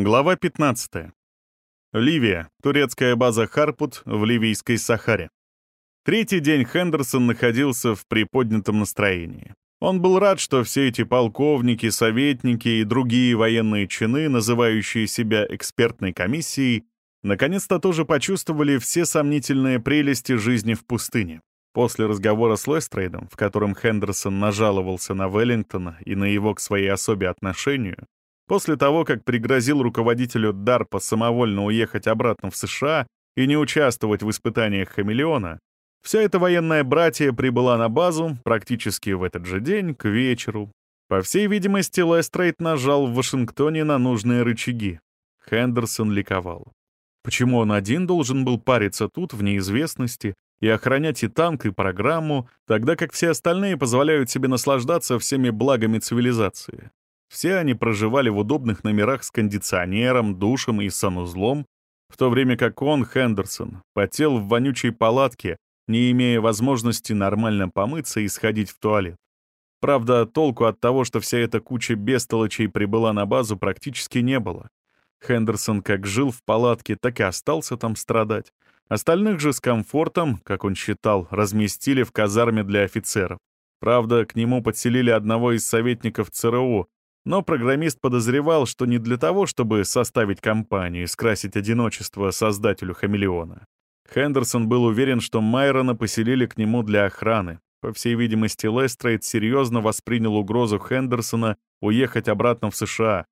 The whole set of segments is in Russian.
Глава 15. Ливия. Турецкая база Харпут в Ливийской Сахаре. Третий день Хендерсон находился в приподнятом настроении. Он был рад, что все эти полковники, советники и другие военные чины, называющие себя экспертной комиссией, наконец-то тоже почувствовали все сомнительные прелести жизни в пустыне. После разговора с Лестрейдом, в котором Хендерсон нажаловался на Веллингтона и на его к своей особе отношению, После того, как пригрозил руководителю DARPA самовольно уехать обратно в США и не участвовать в испытаниях «Хамелеона», вся эта военная братья прибыла на базу практически в этот же день, к вечеру. По всей видимости, Лестрейд нажал в Вашингтоне на нужные рычаги. Хендерсон ликовал. Почему он один должен был париться тут, в неизвестности, и охранять и танк, и программу, тогда как все остальные позволяют себе наслаждаться всеми благами цивилизации? Все они проживали в удобных номерах с кондиционером, душем и санузлом, в то время как он, Хендерсон, потел в вонючей палатке, не имея возможности нормально помыться и сходить в туалет. Правда, толку от того, что вся эта куча бестолочей прибыла на базу, практически не было. Хендерсон как жил в палатке, так и остался там страдать. Остальных же с комфортом, как он считал, разместили в казарме для офицеров. Правда, к нему подселили одного из советников ЦРУ, но программист подозревал, что не для того, чтобы составить компанию и скрасить одиночество создателю хамелеона. Хендерсон был уверен, что Майрона поселили к нему для охраны. По всей видимости, Лестрейд серьезно воспринял угрозу Хендерсона уехать обратно в США.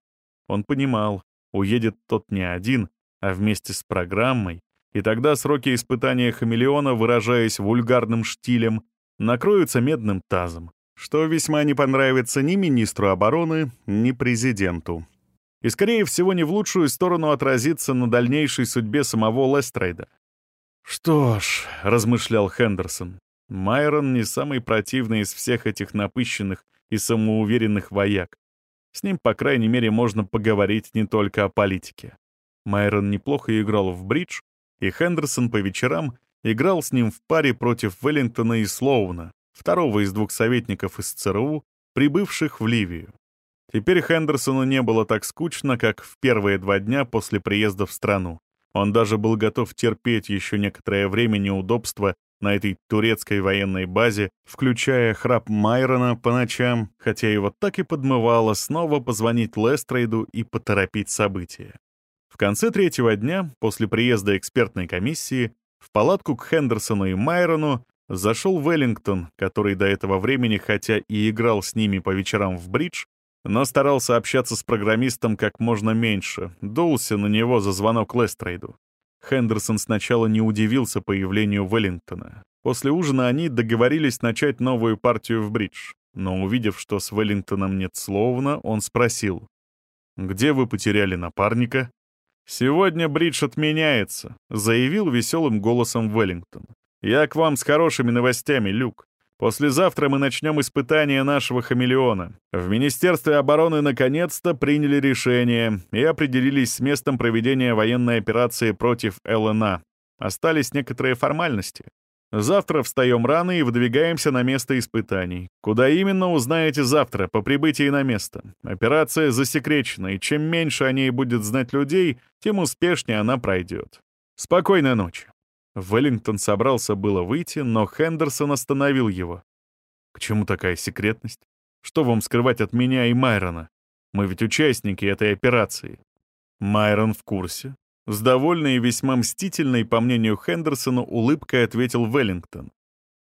Он понимал, уедет тот не один, а вместе с программой, и тогда сроки испытания хамелеона, выражаясь вульгарным штилем, накроются медным тазом что весьма не понравится ни министру обороны, ни президенту. И, скорее всего, не в лучшую сторону отразится на дальнейшей судьбе самого Лестрейда. «Что ж», — размышлял Хендерсон, — «Майрон не самый противный из всех этих напыщенных и самоуверенных вояк. С ним, по крайней мере, можно поговорить не только о политике. Майрон неплохо играл в бридж, и Хендерсон по вечерам играл с ним в паре против Веллингтона и Слоуна, второго из двух советников из ЦРУ, прибывших в Ливию. Теперь Хендерсону не было так скучно, как в первые два дня после приезда в страну. Он даже был готов терпеть еще некоторое время неудобства на этой турецкой военной базе, включая храп Майрона по ночам, хотя его так и подмывало снова позвонить Лестрейду и поторопить события. В конце третьего дня, после приезда экспертной комиссии, в палатку к Хендерсону и Майрону Зашел Веллингтон, который до этого времени, хотя и играл с ними по вечерам в бридж, но старался общаться с программистом как можно меньше, дулся на него за звонок Лестрейду. Хендерсон сначала не удивился появлению Веллингтона. После ужина они договорились начать новую партию в бридж, но увидев, что с Веллингтоном нет словно, он спросил, «Где вы потеряли напарника?» «Сегодня бридж отменяется», — заявил веселым голосом Веллингтон. «Я к вам с хорошими новостями, Люк. Послезавтра мы начнем испытание нашего хамелеона. В Министерстве обороны наконец-то приняли решение и определились с местом проведения военной операции против ЛНА. Остались некоторые формальности. Завтра встаем рано и выдвигаемся на место испытаний. Куда именно, узнаете завтра, по прибытии на место. Операция засекречена, и чем меньше о ней будет знать людей, тем успешнее она пройдет. Спокойной ночи. Веллингтон собрался было выйти, но Хендерсон остановил его. «К чему такая секретность? Что вам скрывать от меня и Майрона? Мы ведь участники этой операции». Майрон в курсе. С довольной и весьма мстительной, по мнению Хендерсона, улыбкой ответил Веллингтон.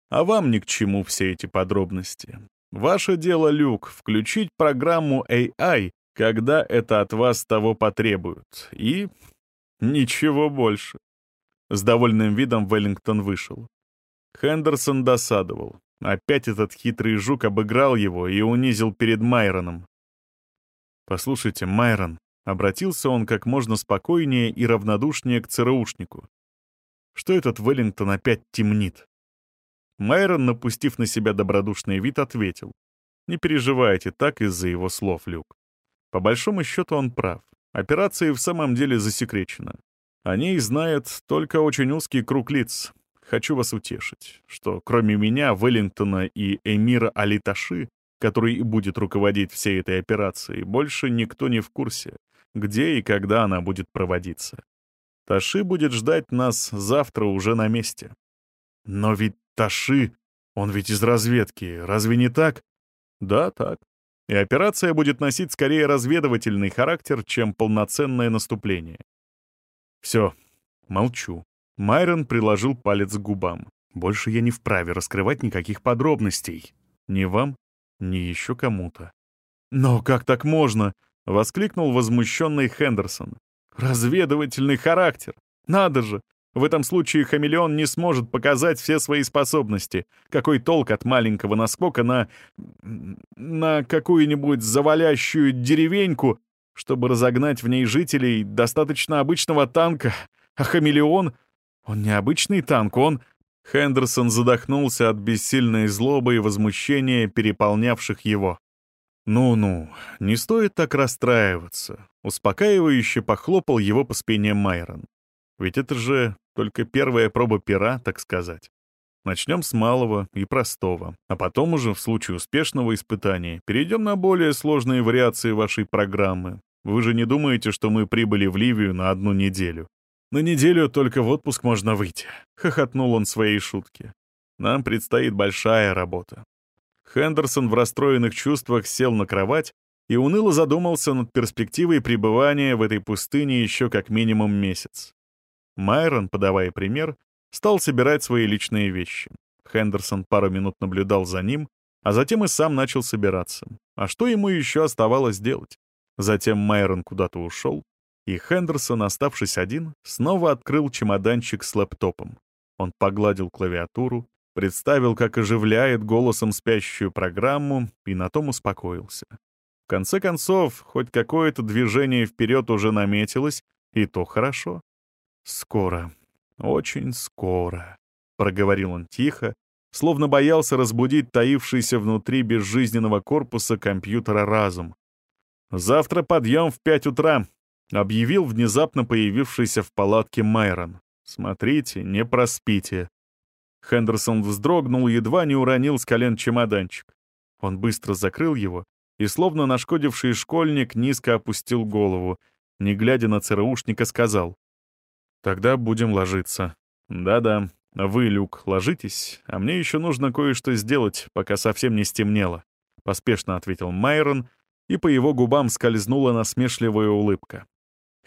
«А вам ни к чему все эти подробности. Ваше дело, Люк, включить программу AI, когда это от вас того потребуют. И ничего больше. С довольным видом Веллингтон вышел. Хендерсон досадовал. Опять этот хитрый жук обыграл его и унизил перед Майроном. «Послушайте, Майрон», — обратился он как можно спокойнее и равнодушнее к ЦРУшнику. «Что этот Веллингтон опять темнит?» Майрон, напустив на себя добродушный вид, ответил. «Не переживайте так из-за его слов, Люк. По большому счету он прав. Операция в самом деле засекречена. О ней знает только очень узкий круг лиц. Хочу вас утешить, что кроме меня, Веллингтона и эмира Алиташи, который и будет руководить всей этой операцией, больше никто не в курсе. где и когда она будет проводиться. Таши будет ждать нас завтра уже на месте. Но ведь Таши, он ведь из разведки, разве не так? Да, так. И операция будет носить скорее разведывательный характер, чем полноценное наступление. Все, молчу. Майрон приложил палец к губам. Больше я не вправе раскрывать никаких подробностей. Ни вам, ни еще кому-то. «Но как так можно?» — воскликнул возмущенный Хендерсон. «Разведывательный характер! Надо же! В этом случае хамелеон не сможет показать все свои способности. Какой толк от маленького наскока на... на какую-нибудь завалящую деревеньку, чтобы разогнать в ней жителей достаточно обычного танка, а хамелеон... Он не обычный танк, он... Хендерсон задохнулся от бессильной злобы и возмущения, переполнявших его. «Ну-ну, не стоит так расстраиваться», — успокаивающе похлопал его по спине Майрон. «Ведь это же только первая проба пера, так сказать. Начнем с малого и простого, а потом уже, в случае успешного испытания, перейдем на более сложные вариации вашей программы. Вы же не думаете, что мы прибыли в Ливию на одну неделю? На неделю только в отпуск можно выйти», — хохотнул он своей шутки. «Нам предстоит большая работа. Хендерсон в расстроенных чувствах сел на кровать и уныло задумался над перспективой пребывания в этой пустыне еще как минимум месяц. Майрон, подавая пример, стал собирать свои личные вещи. Хендерсон пару минут наблюдал за ним, а затем и сам начал собираться. А что ему еще оставалось делать? Затем Майрон куда-то ушел, и Хендерсон, оставшись один, снова открыл чемоданчик с лэптопом. Он погладил клавиатуру, представил, как оживляет голосом спящую программу, и на том успокоился. В конце концов, хоть какое-то движение вперед уже наметилось, и то хорошо. «Скоро, очень скоро», — проговорил он тихо, словно боялся разбудить таившийся внутри безжизненного корпуса компьютера разум. «Завтра подъем в пять утра», — объявил внезапно появившийся в палатке Майрон. «Смотрите, не проспите. Хендерсон вздрогнул, едва не уронил с колен чемоданчик. Он быстро закрыл его и, словно нашкодивший школьник, низко опустил голову, не глядя на ЦРУшника, сказал. «Тогда будем ложиться. Да-да, вы, Люк, ложитесь, а мне еще нужно кое-что сделать, пока совсем не стемнело», — поспешно ответил Майрон, и по его губам скользнула насмешливая улыбка.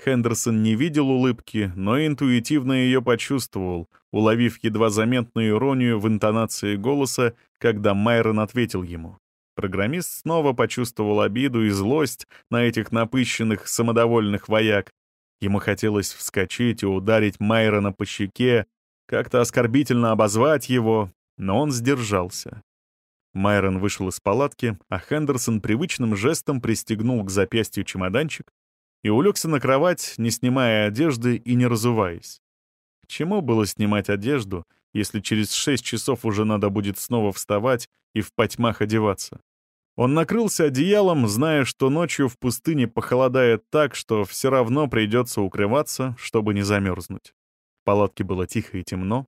Хендерсон не видел улыбки, но интуитивно ее почувствовал, уловив едва заметную иронию в интонации голоса, когда Майрон ответил ему. Программист снова почувствовал обиду и злость на этих напыщенных, самодовольных вояк. Ему хотелось вскочить и ударить Майрона по щеке, как-то оскорбительно обозвать его, но он сдержался. Майрон вышел из палатки, а Хендерсон привычным жестом пристегнул к запястью чемоданчик, и улегся на кровать, не снимая одежды и не разуваясь. К чему было снимать одежду, если через шесть часов уже надо будет снова вставать и в потьмах одеваться? Он накрылся одеялом, зная, что ночью в пустыне похолодает так, что все равно придется укрываться, чтобы не замерзнуть. В палатке было тихо и темно.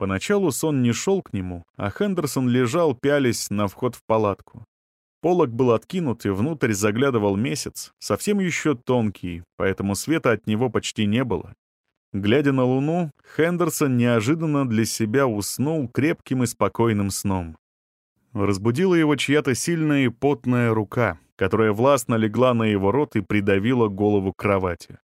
Поначалу сон не шел к нему, а Хендерсон лежал, пялись на вход в палатку. Полок был откинут, и внутрь заглядывал месяц, совсем еще тонкий, поэтому света от него почти не было. Глядя на луну, Хендерсон неожиданно для себя уснул крепким и спокойным сном. Разбудила его чья-то сильная и потная рука, которая властно легла на его рот и придавила голову к кровати.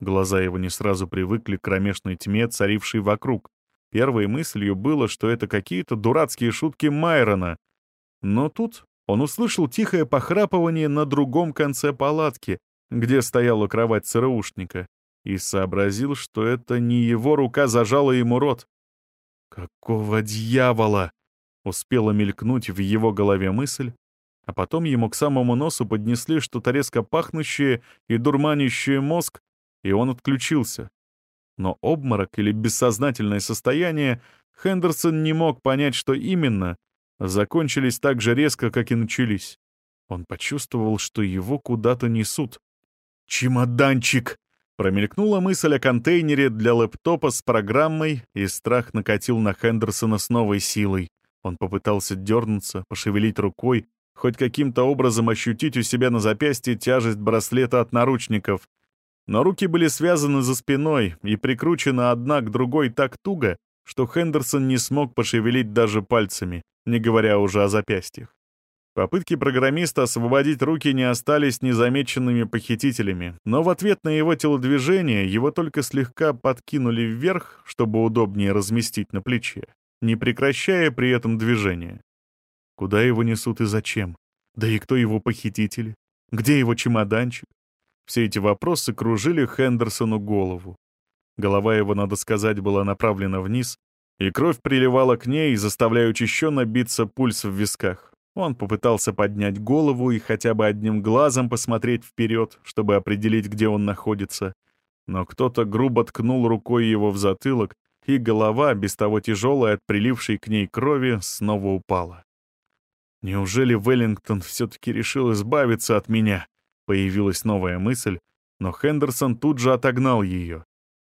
Глаза его не сразу привыкли к кромешной тьме, царившей вокруг. Первой мыслью было, что это какие-то дурацкие шутки Майрона. Но тут он услышал тихое похрапывание на другом конце палатки, где стояла кровать ЦРУшника, и сообразил, что это не его рука зажала ему рот. «Какого дьявола!» — успела мелькнуть в его голове мысль, а потом ему к самому носу поднесли что-то резко пахнущее и дурманящее мозг, и он отключился. Но обморок или бессознательное состояние Хендерсон не мог понять, что именно, закончились так же резко, как и начались. Он почувствовал, что его куда-то несут. «Чемоданчик!» Промелькнула мысль о контейнере для лэптопа с программой, и страх накатил на Хендерсона с новой силой. Он попытался дернуться, пошевелить рукой, хоть каким-то образом ощутить у себя на запястье тяжесть браслета от наручников, Но руки были связаны за спиной и прикручены одна к другой так туго, что Хендерсон не смог пошевелить даже пальцами, не говоря уже о запястьях. Попытки программиста освободить руки не остались незамеченными похитителями, но в ответ на его телодвижение его только слегка подкинули вверх, чтобы удобнее разместить на плече, не прекращая при этом движения. Куда его несут и зачем? Да и кто его похитители? Где его чемоданчик? Все эти вопросы кружили Хендерсону голову. Голова его, надо сказать, была направлена вниз, и кровь приливала к ней, заставляя учащенно биться пульс в висках. Он попытался поднять голову и хотя бы одним глазом посмотреть вперед, чтобы определить, где он находится. Но кто-то грубо ткнул рукой его в затылок, и голова, без того тяжелая от прилившей к ней крови, снова упала. «Неужели Веллингтон все-таки решил избавиться от меня?» Появилась новая мысль, но Хендерсон тут же отогнал ее.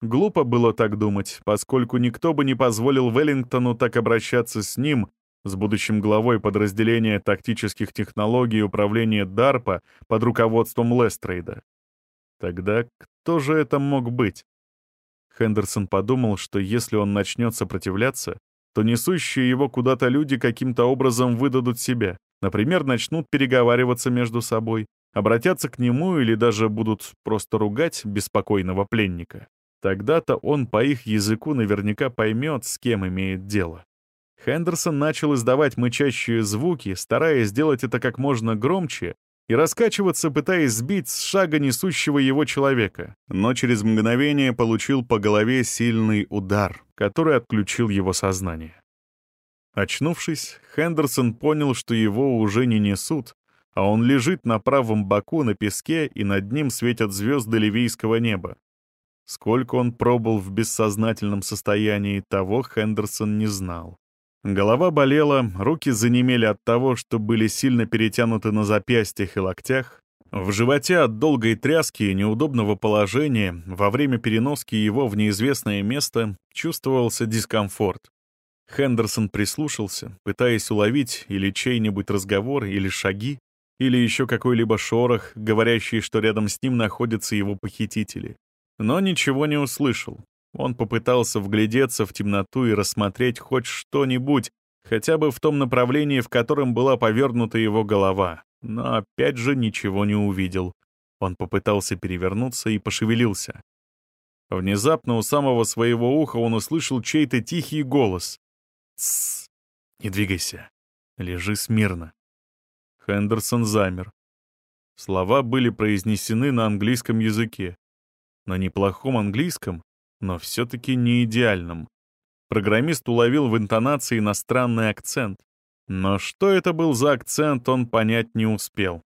Глупо было так думать, поскольку никто бы не позволил Веллингтону так обращаться с ним, с будущим главой подразделения тактических технологий управления DARPA под руководством Лестрейда. Тогда кто же это мог быть? Хендерсон подумал, что если он начнет сопротивляться, то несущие его куда-то люди каким-то образом выдадут себя. Например, начнут переговариваться между собой, обратятся к нему или даже будут просто ругать беспокойного пленника. Тогда-то он по их языку наверняка поймет, с кем имеет дело. Хендерсон начал издавать мычащие звуки, стараясь сделать это как можно громче и раскачиваться, пытаясь сбить с шага несущего его человека. Но через мгновение получил по голове сильный удар, который отключил его сознание. Очнувшись, Хендерсон понял, что его уже не несут, а он лежит на правом боку на песке, и над ним светят звезды ливийского неба. Сколько он пробыл в бессознательном состоянии, того Хендерсон не знал. Голова болела, руки занемели от того, что были сильно перетянуты на запястьях и локтях. В животе от долгой тряски и неудобного положения во время переноски его в неизвестное место чувствовался дискомфорт. Хендерсон прислушался, пытаясь уловить или чей-нибудь разговор, или шаги, или еще какой-либо шорох, говорящий, что рядом с ним находятся его похитители. Но ничего не услышал. Он попытался вглядеться в темноту и рассмотреть хоть что-нибудь, хотя бы в том направлении, в котором была повернута его голова, но опять же ничего не увидел. Он попытался перевернуться и пошевелился. Внезапно у самого своего уха он услышал чей-то тихий голос. «Тссс! Не двигайся. Лежи смирно». Хендерсон замер. Слова были произнесены на английском языке. На неплохом английском, но все-таки не идеальным. Программист уловил в интонации иностранный акцент. Но что это был за акцент, он понять не успел.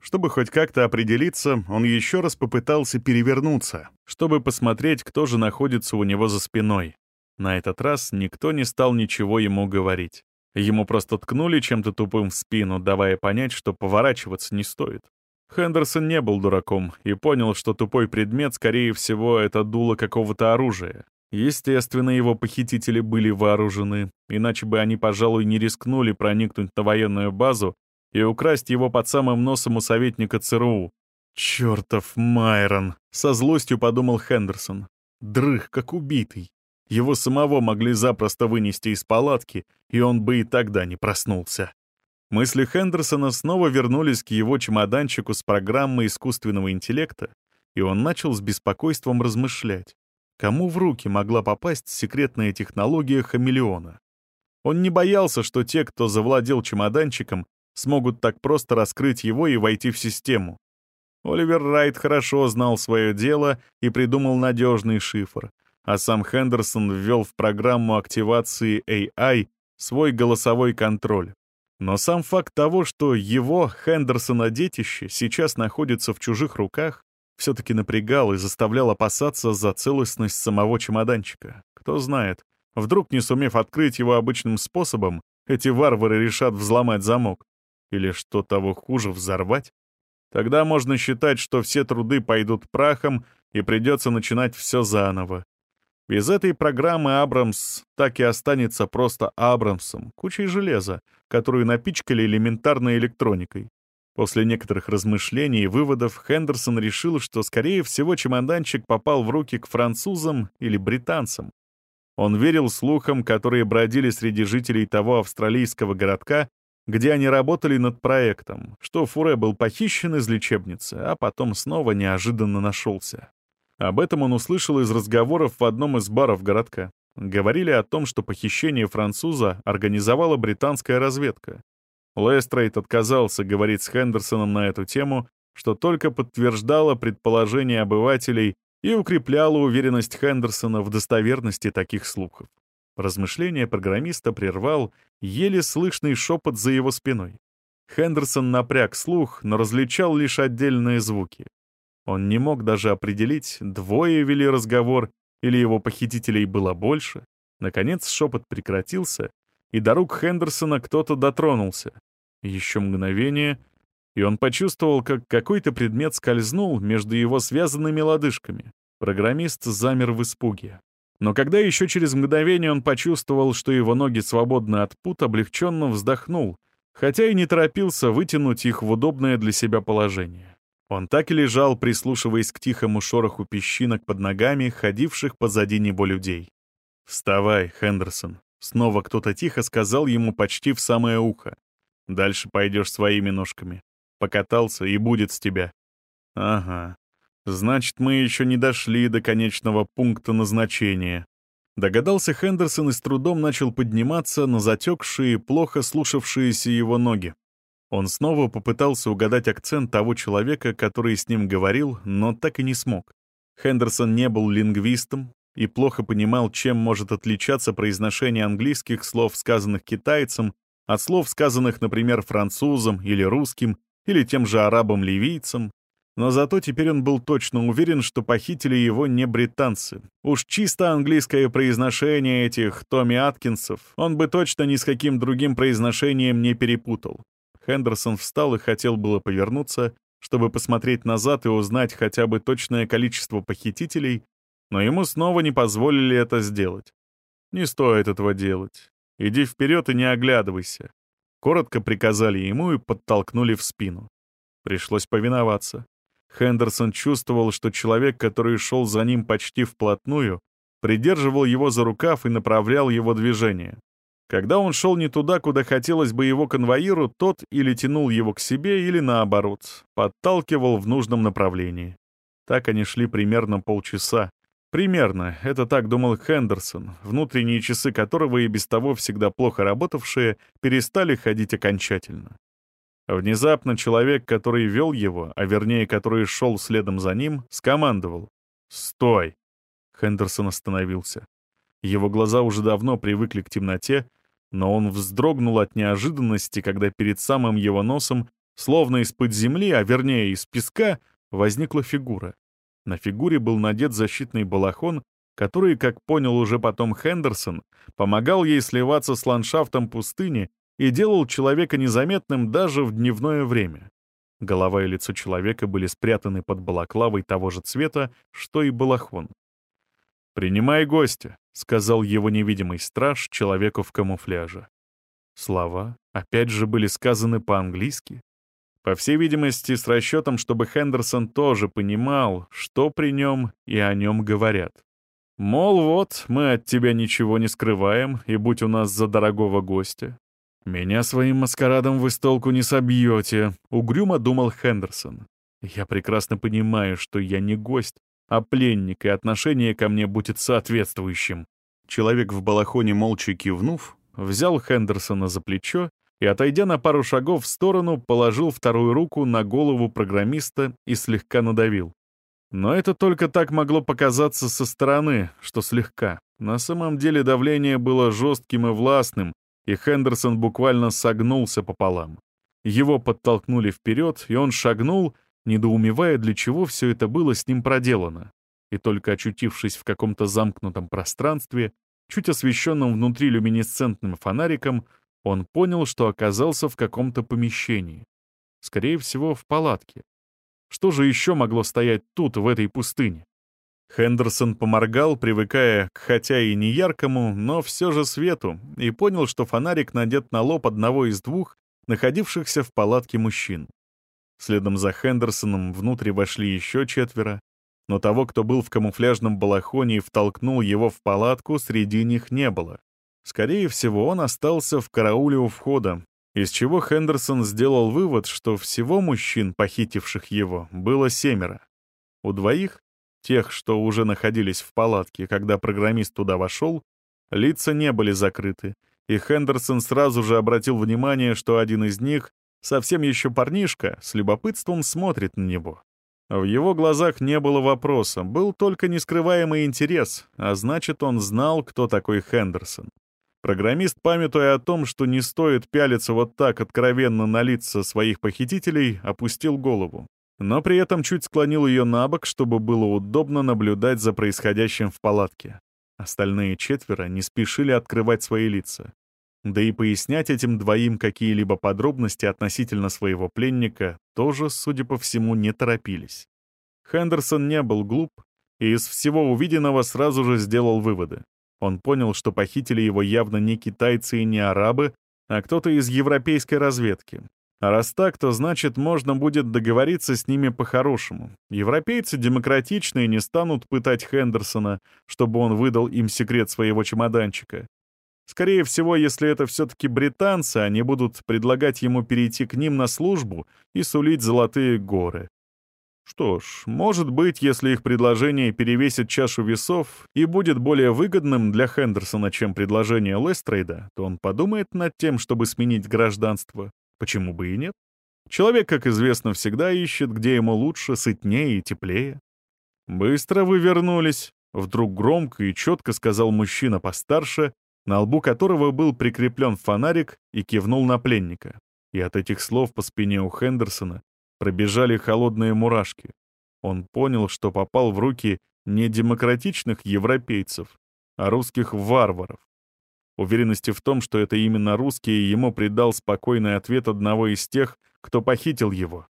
Чтобы хоть как-то определиться, он еще раз попытался перевернуться, чтобы посмотреть, кто же находится у него за спиной. На этот раз никто не стал ничего ему говорить. Ему просто ткнули чем-то тупым в спину, давая понять, что поворачиваться не стоит. Хендерсон не был дураком и понял, что тупой предмет, скорее всего, это дуло какого-то оружия. Естественно, его похитители были вооружены, иначе бы они, пожалуй, не рискнули проникнуть на военную базу и украсть его под самым носом у советника ЦРУ. «Чёртов Майрон!» — со злостью подумал Хендерсон. «Дрых, как убитый. Его самого могли запросто вынести из палатки, и он бы и тогда не проснулся». Мысли Хендерсона снова вернулись к его чемоданчику с программой искусственного интеллекта, и он начал с беспокойством размышлять, кому в руки могла попасть секретная технология хамелеона. Он не боялся, что те, кто завладел чемоданчиком, смогут так просто раскрыть его и войти в систему. Оливер Райт хорошо знал свое дело и придумал надежный шифр, а сам Хендерсон ввел в программу активации AI свой голосовой контроль. Но сам факт того, что его, Хендерсона, детище сейчас находится в чужих руках, все-таки напрягал и заставлял опасаться за целостность самого чемоданчика. Кто знает, вдруг, не сумев открыть его обычным способом, эти варвары решат взломать замок. Или, что того хуже, взорвать. Тогда можно считать, что все труды пойдут прахом, и придется начинать все заново. Без этой программы Абрамс так и останется просто Абрамсом, кучей железа, которую напичкали элементарной электроникой. После некоторых размышлений и выводов Хендерсон решил, что, скорее всего, чемоданчик попал в руки к французам или британцам. Он верил слухам, которые бродили среди жителей того австралийского городка, где они работали над проектом, что Фуре был похищен из лечебницы, а потом снова неожиданно нашелся. Об этом он услышал из разговоров в одном из баров городка. Говорили о том, что похищение француза организовала британская разведка. Лестрейд отказался говорить с Хендерсоном на эту тему, что только подтверждало предположения обывателей и укрепляло уверенность Хендерсона в достоверности таких слухов. Размышление программиста прервал еле слышный шепот за его спиной. Хендерсон напряг слух, но различал лишь отдельные звуки. Он не мог даже определить, двое вели разговор или его похитителей было больше. Наконец шепот прекратился, и до рук Хендерсона кто-то дотронулся. Еще мгновение, и он почувствовал, как какой-то предмет скользнул между его связанными лодыжками. Программист замер в испуге. Но когда еще через мгновение он почувствовал, что его ноги свободны от пут, облегченно вздохнул, хотя и не торопился вытянуть их в удобное для себя положение. Он так и лежал, прислушиваясь к тихому шороху песчинок под ногами, ходивших позади него людей. «Вставай, Хендерсон», — снова кто-то тихо сказал ему почти в самое ухо. «Дальше пойдешь своими ножками. Покатался, и будет с тебя». «Ага. Значит, мы еще не дошли до конечного пункта назначения. Догадался Хендерсон и с трудом начал подниматься на затекшие, плохо слушавшиеся его ноги. Он снова попытался угадать акцент того человека, который с ним говорил, но так и не смог. Хендерсон не был лингвистом и плохо понимал, чем может отличаться произношение английских слов, сказанных китайцем, от слов, сказанных, например, французом или русским, или тем же арабом-ливийцем, но зато теперь он был точно уверен, что похитили его не британцы. Уж чисто английское произношение этих Томми Аткинсов он бы точно ни с каким другим произношением не перепутал. Хендерсон встал и хотел было повернуться, чтобы посмотреть назад и узнать хотя бы точное количество похитителей, но ему снова не позволили это сделать. «Не стоит этого делать. Иди вперед и не оглядывайся». Коротко приказали ему и подтолкнули в спину. Пришлось повиноваться. Хендерсон чувствовал, что человек, который шел за ним почти вплотную, придерживал его за рукав и направлял его движение. Когда он шел не туда, куда хотелось бы его конвоиру, тот или тянул его к себе, или наоборот, подталкивал в нужном направлении. Так они шли примерно полчаса. Примерно, это так думал Хендерсон, внутренние часы которого и без того всегда плохо работавшие, перестали ходить окончательно. Внезапно человек, который вел его, а вернее, который шел следом за ним, скомандовал. «Стой!» Хендерсон остановился. Его глаза уже давно привыкли к темноте, но он вздрогнул от неожиданности, когда перед самым его носом, словно из-под земли, а вернее из песка, возникла фигура. На фигуре был надет защитный балахон, который, как понял уже потом Хендерсон, помогал ей сливаться с ландшафтом пустыни и делал человека незаметным даже в дневное время. Голова и лицо человека были спрятаны под балаклавой того же цвета, что и балахон. «Принимай гостя», — сказал его невидимый страж человеку в камуфляже. Слова опять же были сказаны по-английски. По всей видимости, с расчетом, чтобы Хендерсон тоже понимал, что при нем и о нем говорят. Мол, вот, мы от тебя ничего не скрываем, и будь у нас за дорогого гостя, «Меня своим маскарадом вы с толку не собьете», — угрюмо думал Хендерсон. «Я прекрасно понимаю, что я не гость, а пленник, и отношение ко мне будет соответствующим». Человек в балахоне, молча кивнув, взял Хендерсона за плечо и, отойдя на пару шагов в сторону, положил вторую руку на голову программиста и слегка надавил. Но это только так могло показаться со стороны, что слегка. На самом деле давление было жестким и властным, и Хендерсон буквально согнулся пополам. Его подтолкнули вперед, и он шагнул, недоумевая, для чего все это было с ним проделано. И только очутившись в каком-то замкнутом пространстве, чуть освещенном внутри люминесцентным фонариком, он понял, что оказался в каком-то помещении. Скорее всего, в палатке. Что же еще могло стоять тут, в этой пустыне? Хендерсон поморгал, привыкая к хотя и не яркому, но все же свету, и понял, что фонарик надет на лоб одного из двух, находившихся в палатке мужчин. Следом за Хендерсоном внутрь вошли еще четверо, но того, кто был в камуфляжном балахоне и втолкнул его в палатку, среди них не было. Скорее всего, он остался в карауле у входа, из чего Хендерсон сделал вывод, что всего мужчин, похитивших его, было семеро. У двоих, тех, что уже находились в палатке, когда программист туда вошел, лица не были закрыты, и Хендерсон сразу же обратил внимание, что один из них, совсем еще парнишка, с любопытством смотрит на него. В его глазах не было вопроса, был только нескрываемый интерес, а значит, он знал, кто такой Хендерсон. Программист, памятуя о том, что не стоит пялиться вот так откровенно на лица своих похитителей, опустил голову. Но при этом чуть склонил ее на бок, чтобы было удобно наблюдать за происходящим в палатке. Остальные четверо не спешили открывать свои лица. Да и пояснять этим двоим какие-либо подробности относительно своего пленника тоже, судя по всему, не торопились. Хендерсон не был глуп и из всего увиденного сразу же сделал выводы. Он понял, что похитили его явно не китайцы и не арабы, а кто-то из европейской разведки. А раз так, то значит, можно будет договориться с ними по-хорошему. Европейцы демократичные не станут пытать Хендерсона, чтобы он выдал им секрет своего чемоданчика. Скорее всего, если это все-таки британцы, они будут предлагать ему перейти к ним на службу и сулить золотые горы. Что ж, может быть, если их предложение перевесит чашу весов и будет более выгодным для Хендерсона, чем предложение Лестрейда, то он подумает над тем, чтобы сменить гражданство. Почему бы и нет? Человек, как известно, всегда ищет, где ему лучше, сытнее и теплее. «Быстро вы вернулись», — вдруг громко и четко сказал мужчина постарше, на лбу которого был прикреплен фонарик и кивнул на пленника. И от этих слов по спине у Хендерсона пробежали холодные мурашки. Он понял, что попал в руки не демократичных европейцев, а русских варваров. Уверенности в том, что это именно русские, ему придал спокойный ответ одного из тех, кто похитил его.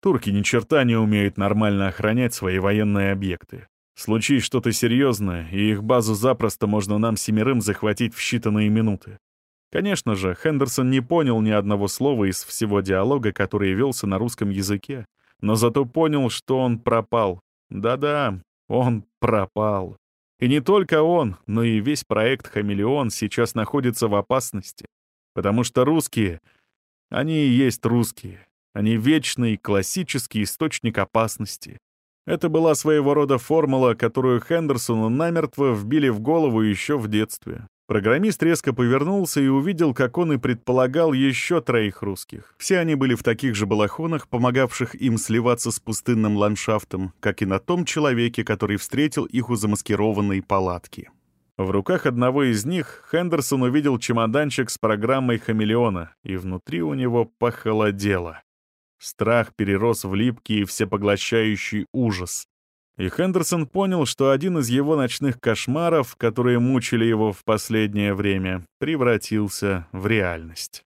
Турки ни черта не умеют нормально охранять свои военные объекты. Случись что-то серьезное, и их базу запросто можно нам семерым захватить в считанные минуты. Конечно же, Хендерсон не понял ни одного слова из всего диалога, который велся на русском языке, но зато понял, что он пропал. Да-да, он пропал. И не только он, но и весь проект «Хамелеон» сейчас находится в опасности. Потому что русские, они и есть русские. Они вечный, классический источник опасности. Это была своего рода формула, которую Хендерсону намертво вбили в голову еще в детстве. Программист резко повернулся и увидел, как он и предполагал, еще троих русских. Все они были в таких же балахонах, помогавших им сливаться с пустынным ландшафтом, как и на том человеке, который встретил их у замаскированной палатки. В руках одного из них Хендерсон увидел чемоданчик с программой «Хамелеона», и внутри у него похолодело. Страх перерос в липкий и всепоглощающий ужас. И Хендерсон понял, что один из его ночных кошмаров, которые мучили его в последнее время, превратился в реальность.